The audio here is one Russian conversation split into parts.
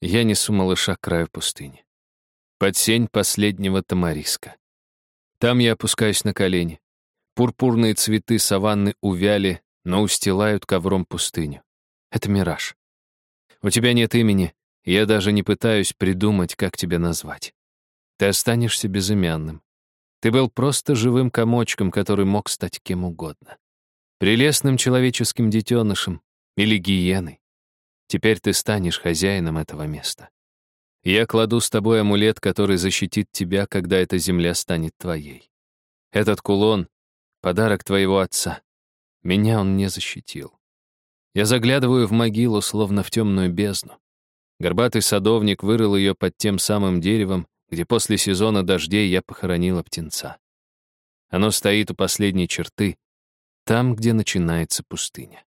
Я несу малыша к краю пустыни. Под сень последнего тамариска. Там я опускаюсь на колени. Пурпурные цветы саванны увяли, но устилают ковром пустыню. Это мираж. У тебя нет имени, я даже не пытаюсь придумать, как тебя назвать. Ты останешься безымянным. Ты был просто живым комочком, который мог стать кем угодно. Прелестным человеческим детенышем или гиеной. Теперь ты станешь хозяином этого места. Я кладу с тобой амулет, который защитит тебя, когда эта земля станет твоей. Этот кулон — подарок твоего отца. Меня он не защитил. Я заглядываю в могилу, словно в темную бездну. Горбатый садовник вырыл ее под тем самым деревом, где после сезона дождей я похоронила птенца. Оно стоит у последней черты, там, где начинается пустыня.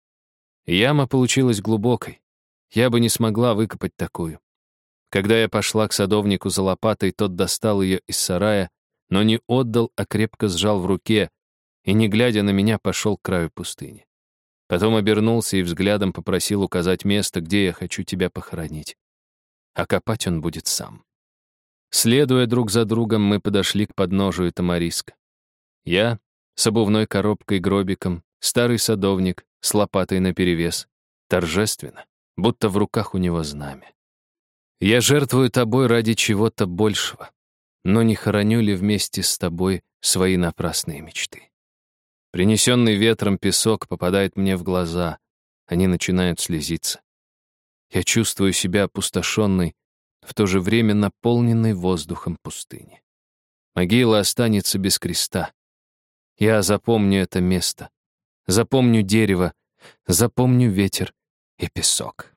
Яма получилась глубокой. Я бы не смогла выкопать такую. Когда я пошла к садовнику за лопатой, тот достал ее из сарая, но не отдал, а крепко сжал в руке и, не глядя на меня, пошел к краю пустыни. Потом обернулся и взглядом попросил указать место, где я хочу тебя похоронить. А копать он будет сам. Следуя друг за другом, мы подошли к подножию Тамариска. Я с обувной коробкой-гробиком, старый садовник с лопатой наперевес, торжественно будто в руках у него знамя. Я жертвую тобой ради чего-то большего, но не хороню ли вместе с тобой свои напрасные мечты? Принесенный ветром песок попадает мне в глаза, они начинают слезиться. Я чувствую себя опустошенной, в то же время наполненной воздухом пустыни. Могила останется без креста. Я запомню это место, запомню дерево, запомню ветер, и песок.